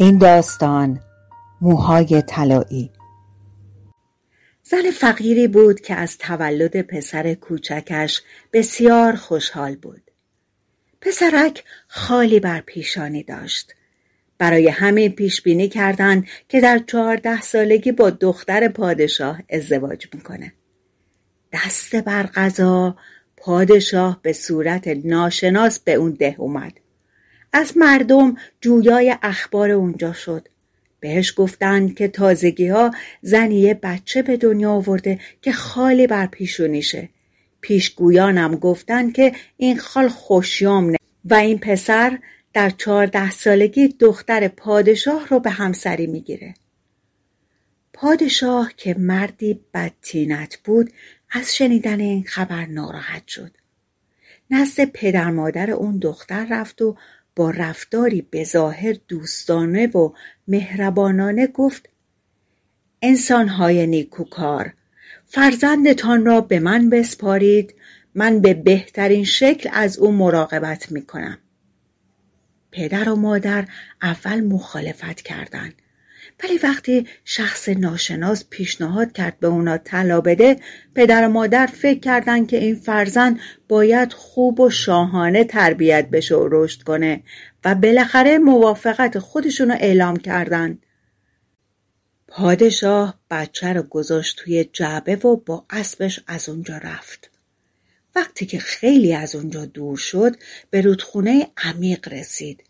این داستان موهای طلایی. زن فقیری بود که از تولد پسر کوچکش بسیار خوشحال بود. پسرک خالی بر پیشانی داشت. برای همه پیش بینی کردند که در چهارده سالگی با دختر پادشاه ازدواج می‌کنه. دست بر غذا پادشاه به صورت ناشناس به اون ده اومد. از مردم جویای اخبار اونجا شد. بهش گفتند که تازگی ها زنی یه بچه به دنیا آورده که خالی بر پیشونیشه. پیشگویانم گفتن که این خال خوشیام نه و این پسر در چهارده سالگی دختر پادشاه رو به همسری می‌گیره. پادشاه که مردی بدتینت بود از شنیدن این خبر ناراحت شد. نزد پدر مادر اون دختر رفت و با رفتاری بظاهر دوستانه و مهربانانه گفت انسانهای نیکوکار فرزندتان را به من بسپارید من به بهترین شکل از او مراقبت می کنم. پدر و مادر اول مخالفت کردند ولی وقتی شخص ناشناس پیشنهاد کرد به اونا طلا بده پدر و مادر فکر کردند که این فرزند باید خوب و شاهانه تربیت بشه و رشد کنه و بالاخره موافقت خودشونو اعلام کردند. پادشاه بچه رو گذاشت توی جعبه و با اسبش از اونجا رفت. وقتی که خیلی از اونجا دور شد به رودخونه عمیق رسید.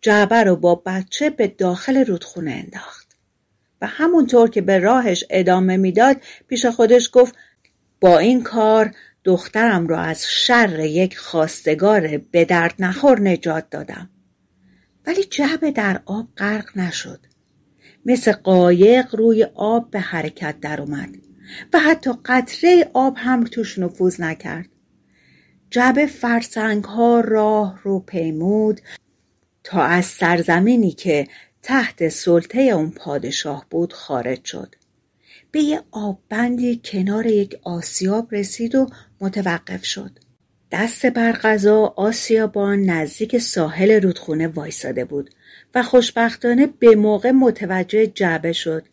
جعبه رو با بچه به داخل رودخونه انداخت. و همونطور که به راهش ادامه می‌داد پیش خودش گفت با این کار دخترم را از شر یک خواستگار به درد نخور نجات دادم. ولی جعبه در آب غرق نشد. مثل قایق روی آب به حرکت در اومد و حتی قطره آب هم توش نفوذ نکرد. جعبه فرسنگ ها راه رو پیمود تا از سرزمینی که تحت سلطه اون پادشاه بود خارج شد. به یه آببندی کنار یک آسیاب رسید و متوقف شد. دست بر غذا آسیابان نزدیک ساحل رودخونه وایساده بود و خوشبختانه به موقع متوجه جعبه شد.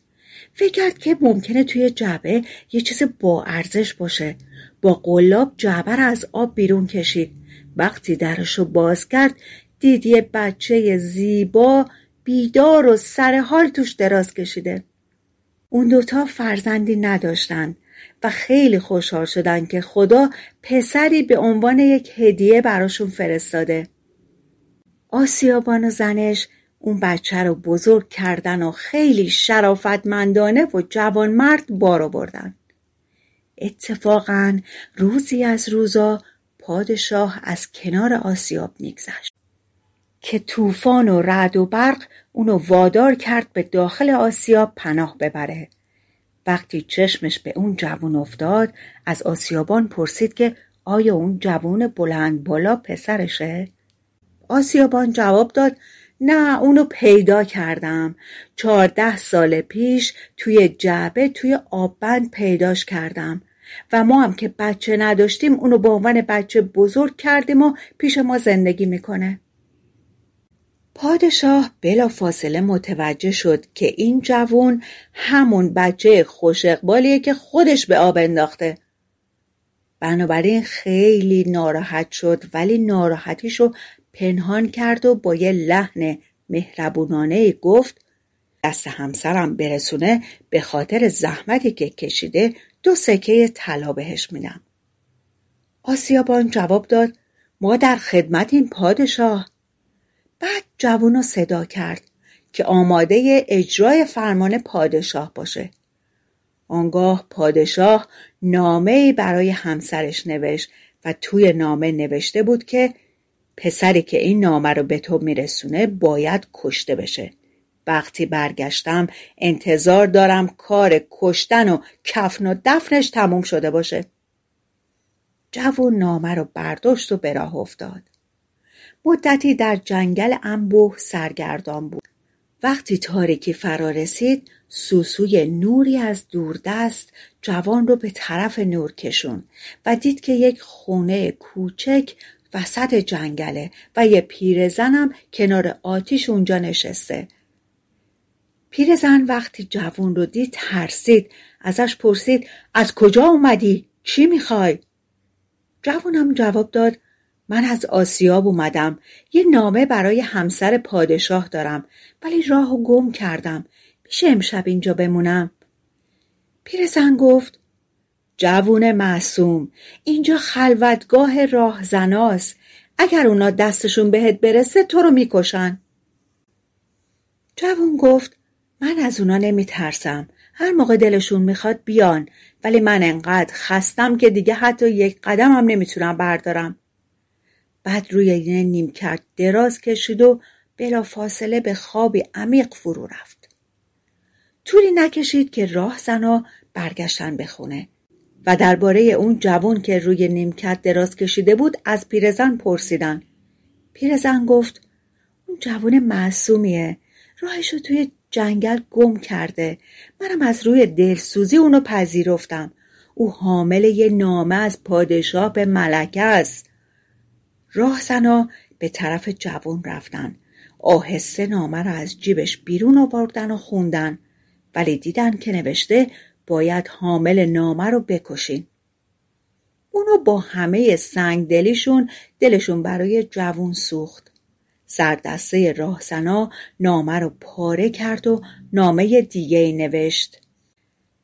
فکر کرد که ممکنه توی جعبه یه چیز با ارزش باشه. با قلاب جعبه را از آب بیرون کشید. وقتی درشو باز کرد دید یه بچه زیبا بیدار و سر حال توش دراز کشیده. اون دوتا فرزندی نداشتن و خیلی خوشحال شدن که خدا پسری به عنوان یک هدیه براشون فرستاده. آسیابان و زنش اون بچه رو بزرگ کردن و خیلی شرافتمندانه و جوانمرد بارو بردن اتفاقا روزی از روزا پادشاه از کنار آسیاب میگذشت. که طوفان و رعد و برق اونو وادار کرد به داخل آسیاب پناه ببره. وقتی چشمش به اون جوون افتاد از آسیابان پرسید که آیا اون جوون بلند بالا پسرشه؟ آسیابان جواب داد نه اونو پیدا کردم. چهارده سال پیش توی جعبه توی آببند پیداش کردم. و ما هم که بچه نداشتیم اونو به عنوان بچه بزرگ کردیم و پیش ما زندگی می‌کنه. پادشاه فاصله متوجه شد که این جوون همون بچه خوش اقبالیه که خودش به آب انداخته. بنابراین خیلی ناراحت شد ولی ناراحتیشو پنهان کرد و با یه لحن مهربونانه گفت دست همسرم برسونه به خاطر زحمتی که کشیده دو سکه طلا بهش میدم. آسیابان جواب داد ما در خدمت این پادشاه بعد جوون رو صدا کرد که آماده اجرای فرمان پادشاه باشه. آنگاه پادشاه نامه برای همسرش نوشت و توی نامه نوشته بود که پسری که این نامه رو به تو میرسونه باید کشته بشه. وقتی برگشتم انتظار دارم کار کشتن و کفن و دفنش تموم شده باشه. جوون نامه رو برداشت و به راه افتاد. مدتی در جنگل انبوه سرگردان بود وقتی تاریکی فرا رسید سوسوی نوری از دوردست جوان رو به طرف نور کشون و دید که یک خونه کوچک وسط جنگله و یه پیرزنم کنار آتیش اونجا نشسته پیرزن وقتی جوون رو دید ترسید ازش پرسید از کجا اومدی؟ چی می‌خوای؟ جوونم جواب داد من از آسیاب اومدم. یه نامه برای همسر پادشاه دارم. ولی راهو گم کردم. میشه امشب اینجا بمونم؟ پیرزن گفت جوون معصوم اینجا خلوتگاه راهزناست. اگر اونا دستشون بهت برسه تو رو می‌کشن. جوون گفت من از اونا نمیترسم. هر موقع دلشون می‌خواد بیان. ولی من انقدر خستم که دیگه حتی یک قدم هم نمی‌تونم بردارم. بعد روی یه نیمکت دراز کشید و بلا فاصله به خوابی عمیق فرو رفت. طولی نکشید که راه زنا برگشتن به خونه و درباره اون جوان که روی نیمکت دراز کشیده بود از پیرزن پرسیدن. پیرزن گفت اون جوان معصومیه. راهشو توی جنگل گم کرده. منم از روی دلسوزی اونو پذیرفتم. او حامل یه نامه از پادشاه به ملکه است. راهزنا به طرف جوان رفتن. آهسته نامه را از جیبش بیرون آوردن و خوندن. ولی دیدن که نوشته باید حامل نامه رو بکشین. اونو با همه سنگ دلیشون دلشون برای جوون سوخت. سردسته راهزنا نامه رو پاره کرد و نامه دیگه ای نوشت.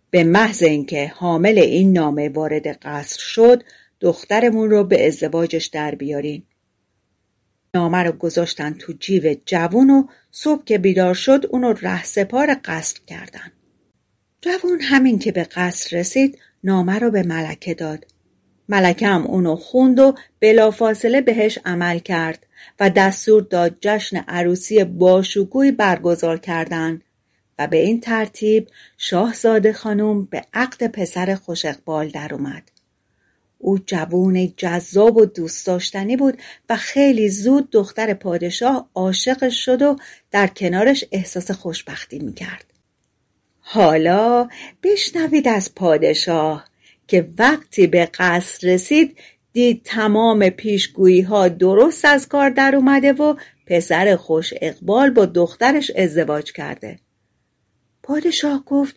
به محض اینکه حامل این نامه وارد قصر شد دخترمون رو به ازدواجش در بیارین. نامه رو گذاشتن تو جیب جوون و صبح که بیدار شد اونو ره سپار قصر کردن. جوون همین که به قصر رسید نامه رو به ملکه داد. ملکه هم اونو خوند و بلافاصله بهش عمل کرد و دستور داد جشن عروسی باشکوهی برگزار کردند و به این ترتیب شاهزاده خانم به عقد پسر خوش اقبال در اومد. او جوون جذاب و دوست داشتنی بود و خیلی زود دختر پادشاه عاشقش شد و در کنارش احساس خوشبختی می‌کرد. حالا بشنوید از پادشاه که وقتی به قصر رسید دید تمام پیشگویی ها درست از کار در اومده و پسر خوش اقبال با دخترش ازدواج کرده. پادشاه گفت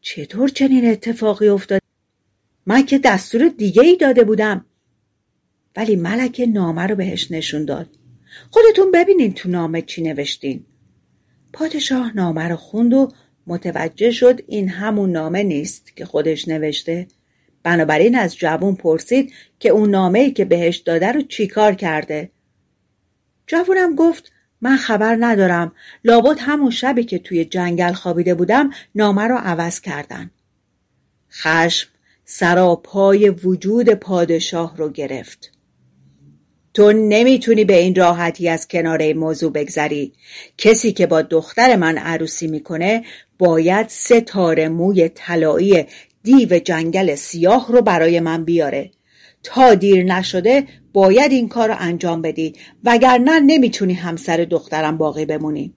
چطور چنین اتفاقی افتاد؟ من که دستور دیگه ای داده بودم. ولی ملک نامه رو بهش نشون داد. خودتون ببینین تو نامه چی نوشتین. پادشاه نامه رو خوند و متوجه شد این همون نامه نیست که خودش نوشته بنابراین از جوون پرسید که اون نامه که بهش داده رو چیکار کرده جوونم گفت من خبر ندارم لابد همون شبی که توی جنگل خوابیده بودم نامه رو عوض کردن خشم سراپای وجود پادشاه رو گرفت. تو نمی‌تونی به این راحتی از کنار این موضوع بگذری. کسی که با دختر من عروسی می‌کنه باید سه تار موی طلایی دیو جنگل سیاه رو برای من بیاره. تا دیر نشده باید این کار رو انجام بدی. وگرنه نمی‌تونی همسر دخترم باقی بمونی.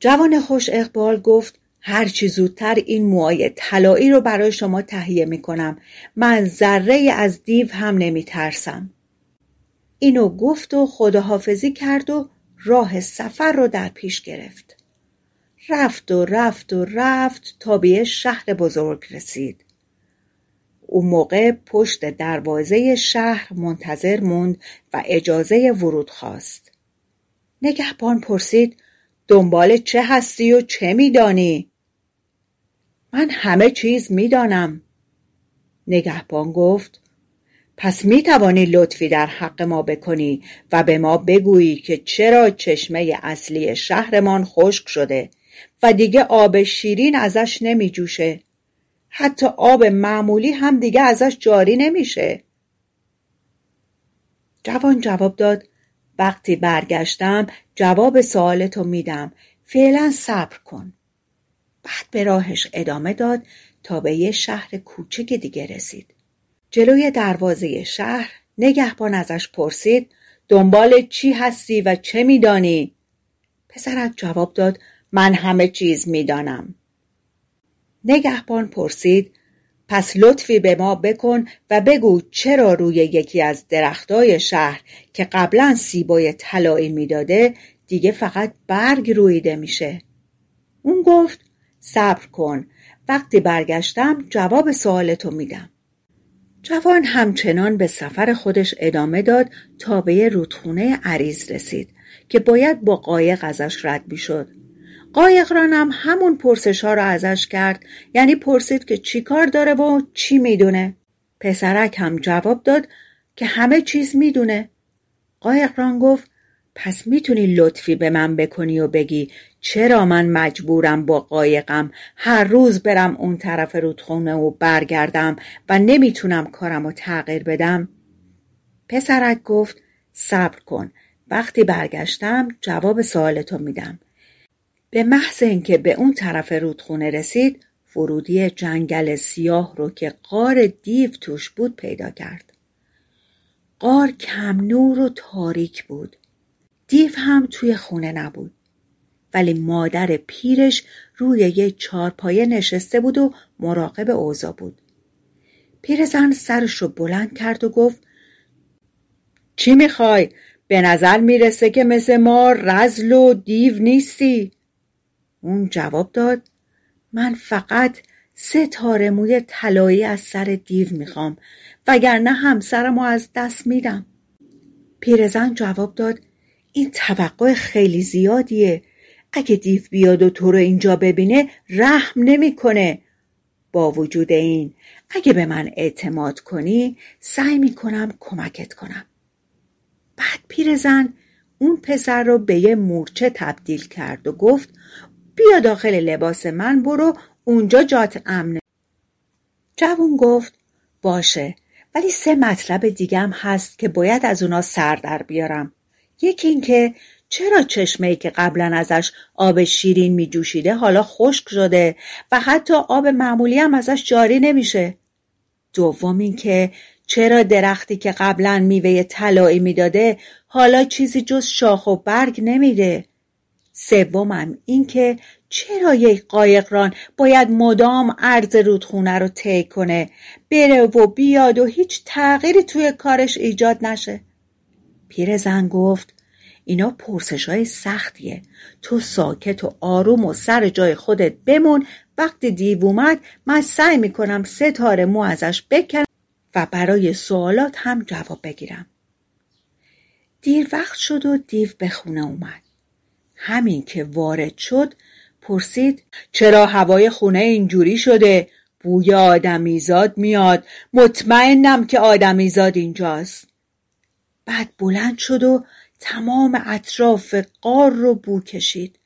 جوان خوش اقبال گفت هرچی زودتر این موهای طلایی رو برای شما تهیه می‌کنم. من ذره از دیو هم نمیترسم. اینو گفت و خداحافظی کرد و راه سفر رو در پیش گرفت. رفت و رفت و رفت تا به شهر بزرگ رسید. او موقع پشت دروازه شهر منتظر موند و اجازه ورود خواست. نگهبان پرسید دنبال چه هستی و چه میدانی؟ من همه چیز می‌دانم. نگهبان گفت پس می توانی لطفی در حق ما بکنی و به ما بگویی که چرا چشمه اصلی شهرمان خشک شده و دیگه آب شیرین ازش نمی جوشه حتی آب معمولی هم دیگه ازش جاری نمیشه. جوان جواب داد وقتی برگشتم جواب سوالتو میدم. فعلا صبر کن. بعد به راهش ادامه داد تا به یه شهر کوچک دیگه رسید. جلوی دروازه شهر نگهبان ازش پرسید دنبال چی هستی و چه میدانی؟ پسرک جواب داد من همه چیز می‌دانم. نگهبان پرسید پس لطفی به ما بکن و بگو چرا روی یکی از درختای شهر که قبلا سیبای طلایی می‌داده دیگه فقط برگ رویده میشه؟ اون گفت صبر کن. وقتی برگشتم جواب سوالتو میدم. جوان همچنان به سفر خودش ادامه داد تا به رودخونه عریض رسید که باید با قایق ازش رد می‌شد. قایقرانم همون پرسش ها را ازش کرد یعنی پرسید که چی کار داره و چی می‌دونه. پسرک هم جواب داد که همه چیز می‌دونه. قایقران گفت پس می‌تونی لطفی به من بکنی و بگی چرا من مجبورم با قایقم؟ هر روز برم اون طرف رودخونه و برگردم و نمی‌تونم کارم رو تغییر بدم؟ پسرک گفت صبر کن. وقتی برگشتم جواب سوالتو میدم. به محض اینکه به اون طرف رودخونه رسید ورودی جنگل سیاه رو که قار دیو توش بود پیدا کرد. قار کم نور و تاریک بود. دیو هم توی خونه نبود. ولی مادر پیرش روی یه چارپایه نشسته بود و مراقب اوضاع بود. پیرزن سرش رو بلند کرد و گفت چی می‌خوای؟ به نظر می‌رسه که مثل ما رزل و دیو نیستی. اون جواب داد من فقط سه تار موی طلایی از سر دیو می‌خوام وگرنه همسرمو از دست میدم. پیرزن جواب داد این توقع خیلی زیادیه. اگه دیو بیاد و تو رو اینجا ببینه رحم نمی‌کنه. با وجود این اگه به من اعتماد کنی سعی می‌کنم کمکت کنم. بعد پیرزن اون پسر رو به یه مورچه تبدیل کرد و گفت بیا داخل لباس من برو اونجا جات امنه جوون گفت باشه ولی سه مطلب دیگم هست که باید از اونا سر در بیارم. یکی اینکه چرا چشمه ای که قبلا ازش آب شیرین می جوشیده حالا خشک شده و حتی آب معمولی هم ازش جاری نمیشه؟ دوم اینکه چرا درختی که قبلا میوه طلایی می‌داده حالا چیزی جز شاخ و برگ نمیده؟ سومم اینکه چرا یک قایقران باید مدام عرض رودخونه رو طی کنه بره و بیاد و هیچ تغییری توی کارش ایجاد نشه؟ پیرزن گفت اینا پرسش های سختیه. تو ساکت و آروم و سر جای خودت بمون. وقتی دیو اومد من سعی می‌کنم سه تار مو ازش بکنم و برای سوالات هم جواب بگیرم. دیر وقت شد و دیو به خونه اومد. همین که وارد شد پرسید چرا هوای خونه اینجوری شده؟ بوی آدمیزاد میاد. مطمئنم که آدمیزاد اینجاست. بعد بلند شد و تمام اطراف قار رو بو کشید.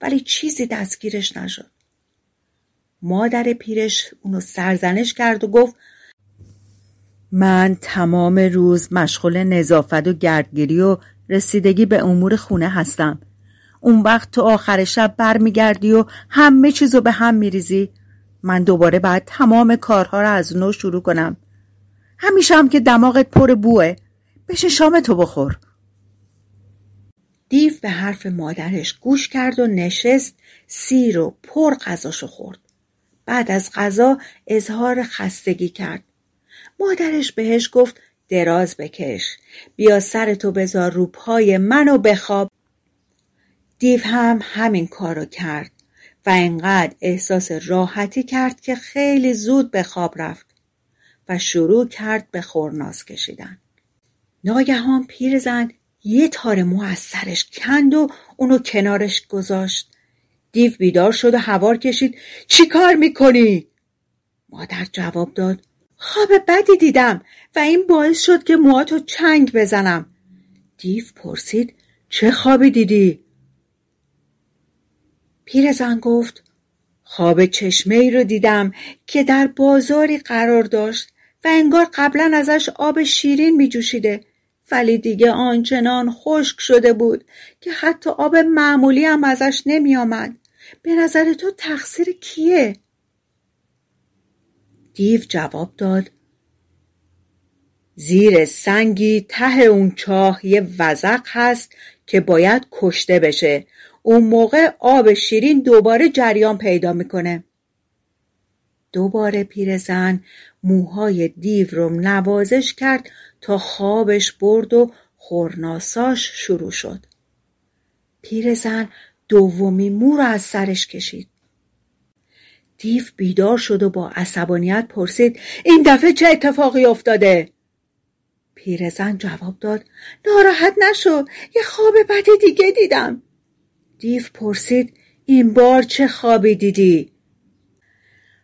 ولی چیزی دستگیرش نشد. مادر پیرش اونو سرزنش کرد و گفت من تمام روز مشغول نظافت و گردگیری و رسیدگی به امور خونه هستم. اون وقت تو آخر شب برمیگردی و همه چیزو به هم میریزی. من دوباره باید تمام کارها رو از نو شروع کنم. همیشه هم که دماغت پر بوه. بشه شام تو بخور. دیو به حرف مادرش گوش کرد و نشست سیر و پر غذاشو خورد. بعد از غذا اظهار خستگی کرد. مادرش بهش گفت دراز بکش. بیا سرتو بذار رو پای منو بخواب. دیو هم همین کارو کرد و انقدر احساس راحتی کرد که خیلی زود به خواب رفت و شروع کرد به خورناس کشیدن. ناگهان پیرزن یه تار مو از سرش کند و اونو کنارش گذاشت. دیو بیدار شد و هوار کشید. چی کار می‌کنی؟ مادر جواب داد. خواب بدی دیدم و این باعث شد که موهاتو چنگ بزنم. دیو پرسید چه خوابی دیدی؟ پیرزن گفت خواب چشمه ای رو دیدم که در بازاری قرار داشت و انگار قبلا ازش آب شیرین می جوشیده ولی دیگه آنچنان خشک شده بود که حتی آب معمولی هم ازش نمی آمد. به نظر تو تقصیر کیه؟ دیو جواب داد زیر سنگی ته اون چاه یه وزق هست که باید کشته بشه اون موقع آب شیرین دوباره جریان پیدا می‌کنه دوباره پیرزن موهای دیو رو نوازش کرد تا خوابش برد و خورناساش شروع شد. پیرزن دومی مو رو از سرش کشید. دیو بیدار شد و با عصبانیت پرسید این دفعه چه اتفاقی افتاده؟ پیرزن جواب داد ناراحت نشو یه خواب بد دیگه دیدم. دیو پرسید این بار چه خوابی دیدی؟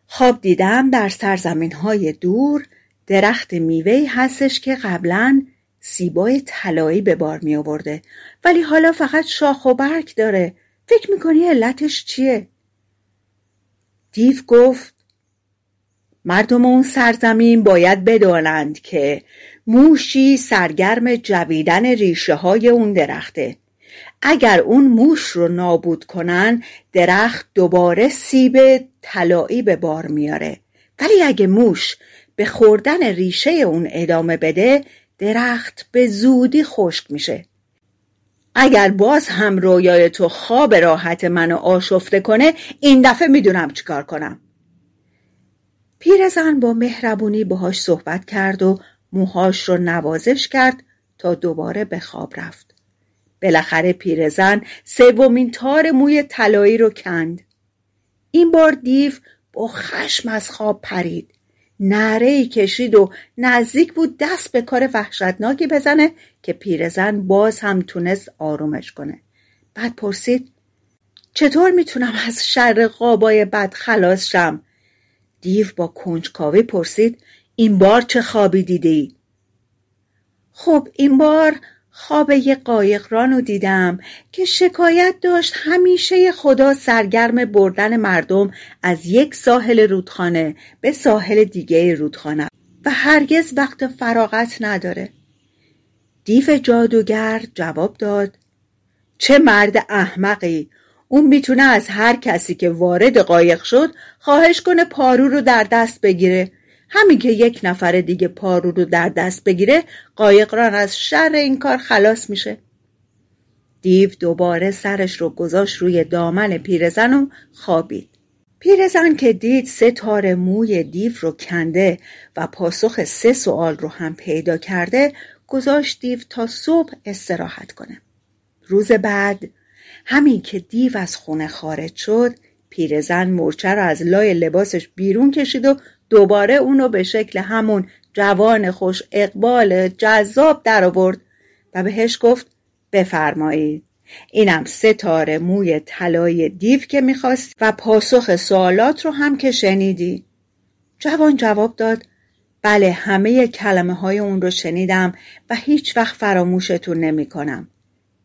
خواب دیدم در سرزمین های دور درخت میوهی هستش که قبلا سیبای طلایی به بار می آورده ولی حالا فقط شاخ و برگ داره. فکر می‌کنی علتش چیه؟ دیو گفت مردم اون سرزمین باید بدانند که موشی سرگرم جویدن ریشه های اون درخته. اگر اون موش رو نابود کنن درخت دوباره سیب طلایی به بار میاره. ولی اگه موش به خوردن ریشه اون ادامه بده درخت به زودی خشک میشه. اگر باز هم رویای تو خواب راحت منو آشفته کنه این دفعه می‌دونم چیکار کنم. پیرزن با مهربونی باهاش صحبت کرد و موهاش رو نوازش کرد تا دوباره به خواب رفت. بالاخره پیرزن سومین تار موی طلایی رو کند. این بار دیو با خشم از خواب پرید. نعره کشید و نزدیک بود دست به کار وحشتناکی بزنه که پیرزن باز هم تونست آرومش کنه. بعد پرسید چطور می‌تونم از شر قابای بد خلاص شم؟ دیو با کنجکاوی پرسید این بار چه خوابی دیدی؟ خب این بار خواب یه قایقران رو دیدم که شکایت داشت همیشه خدا سرگرم بردن مردم از یک ساحل رودخانه به ساحل دیگه رودخانه و هرگز وقت فراغت نداره. دیو جادوگر جواب داد چه مرد احمقی! اون می‌تونه از هر کسی که وارد قایق شد خواهش کنه پارو رو در دست بگیره. همین که یک نفر دیگه پارو رو در دست بگیره قایقران از شر این کار خلاص میشه. دیو دوباره سرش رو گذاشت روی دامن پیرزن و خوابید. پیرزن که دید سه تار موی دیو رو کنده و پاسخ سه سوال رو هم پیدا کرده گذاشت دیو تا صبح استراحت کنه. روز بعد همین که دیو از خونه خارج شد پیرزن مورچه رو از لای لباسش بیرون کشید و دوباره اونو به شکل همون جوان خوش اقبال جذاب در آورد و بهش گفت بفرمایید اینم ستاره موی طلای دیو که می‌خواست و پاسخ سوالات رو هم که شنیدی جوان جواب داد بله همه کلمه های اون رو شنیدم و هیچ وقت فراموشتون نمی کنم.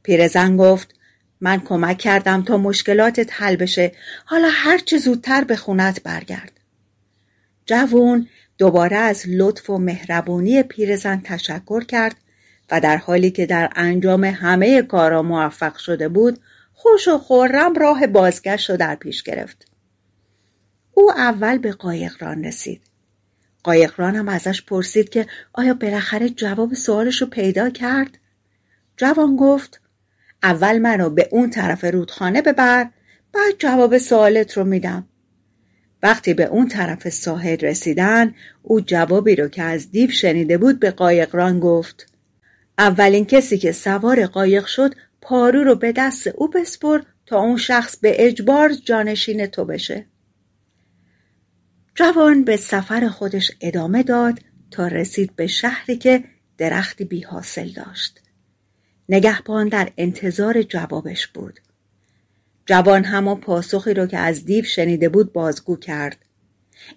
پیرزن گفت من کمک کردم تا مشکلاتت حل بشه حالا هرچه زودتر به خونت برگرد. جوون دوباره از لطف و مهربونی پیرزن تشکر کرد و در حالی که در انجام همه کارا موفق شده بود خوش و خورم راه بازگشت رو در پیش گرفت. او اول به قایقران رسید. قایقران هم ازش پرسید که آیا بالاخره جواب سوالش رو پیدا کرد؟ جوان گفت اول منو به اون طرف رودخانه ببر بعد جواب سوالت رو میدم. وقتی به اون طرف ساحل رسیدن او جوابی رو که از دیو شنیده بود به قایقران گفت. اولین کسی که سوار قایق شد پارو رو به دست او بسپر تا اون شخص به اجبار جانشین تو بشه. جوان به سفر خودش ادامه داد تا رسید به شهری که درختی بی حاصل داشت. نگهبان در انتظار جوابش بود. جوان همان پاسخی رو که از دیو شنیده بود بازگو کرد.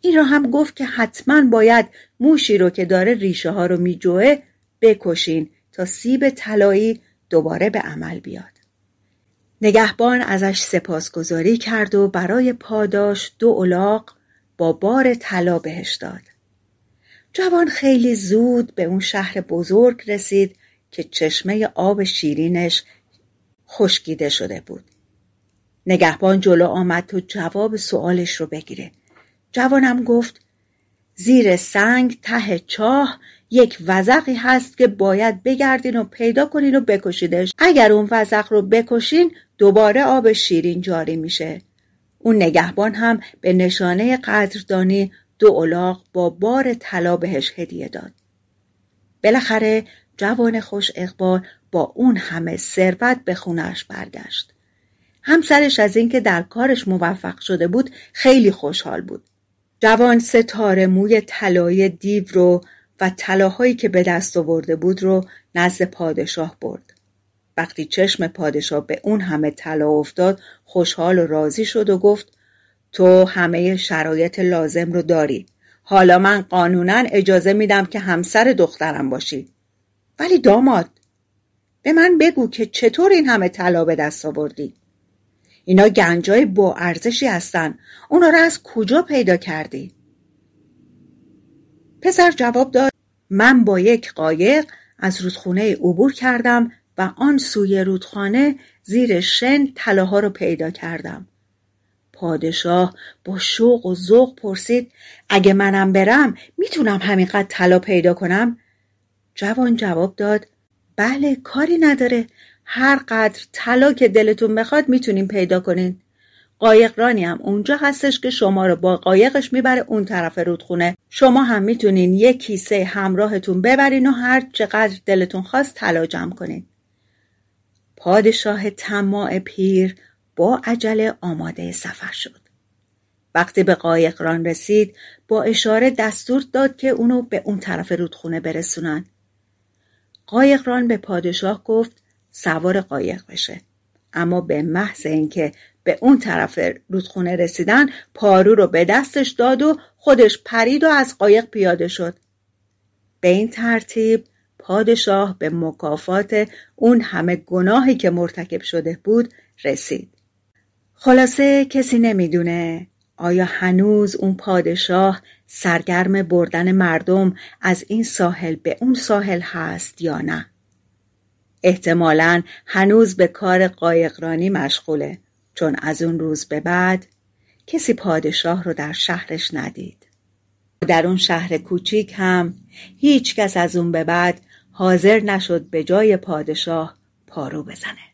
این را هم گفت که حتما باید موشی رو که داره ریشه ها رو میجوه بکشین تا سیب طلایی دوباره به عمل بیاد. نگهبان ازش سپاسگزاری کرد و برای پاداش دو الاغ با بار طلا بهش داد. جوان خیلی زود به اون شهر بزرگ رسید که چشمه آب شیرینش خشکیده شده بود. نگهبان جلو آمد تا جواب سوالش رو بگیره. جوانم گفت زیر سنگ ته چاه یک وزقی هست که باید بگردین و پیدا کنین و بکشیدش اگر اون وزق رو بکشین دوباره آب شیرین جاری میشه. اون نگهبان هم به نشانه قدردانی دو الاغ با بار طلا بهش هدیه داد. بالاخره جوان خوش اقبال با اون همه ثروت به خونش برگشت. همسرش از اینکه در کارش موفق شده بود خیلی خوشحال بود. جوان ستاره موی طلای دیو رو و طلاهایی که به دست آورده بود رو نزد پادشاه برد. وقتی چشم پادشاه به اون همه طلا افتاد خوشحال و راضی شد و گفت تو همه شرایط لازم رو داری. حالا من قانونا اجازه میدم که همسر دخترم باشی. ولی داماد به من بگو که چطور این همه طلا به دست آوردی؟ اینا گنجای با ارزشی هستن. اونا رو از کجا پیدا کردی؟ پسر جواب داد من با یک قایق از رودخونه عبور کردم و آن سوی رودخانه زیر شن طلاها رو پیدا کردم. پادشاه با شوق و ذوق پرسید اگه منم برم می‌تونم همینقدر طلا پیدا کنم؟ جوان جواب داد بله کاری نداره. هر قدر طلا که دلتون بخواد می‌تونین پیدا کنین. قایقرانی هم اونجا هستش که شما رو با قایقش می‌بره اون طرف رودخونه. شما هم می‌تونین یک کیسه همراهتون ببرین و هر چقدر دلتون خواست طلا جمع کنین. پادشاه طماع پیر با عجله آماده سفر شد. وقتی به قایقران رسید با اشاره دستور داد که اونو به اون طرف رودخونه برسونن. قایقران به پادشاه گفت سوار قایق بشه. اما به محض اینکه به اون طرف رودخونه رسیدن پارو رو به دستش داد و خودش پرید و از قایق پیاده شد. به این ترتیب پادشاه به مکافات اون همه گناهی که مرتکب شده بود رسید. خلاصه کسی نمی‌دونه آیا هنوز اون پادشاه سرگرم بردن مردم از این ساحل به اون ساحل هست یا نه. احتمالا هنوز به کار قایقرانی مشغوله چون از اون روز به بعد کسی پادشاه رو در شهرش ندید. در اون شهر کوچیک هم هیچ کس از اون به بعد حاضر نشد به جای پادشاه پارو بزنه.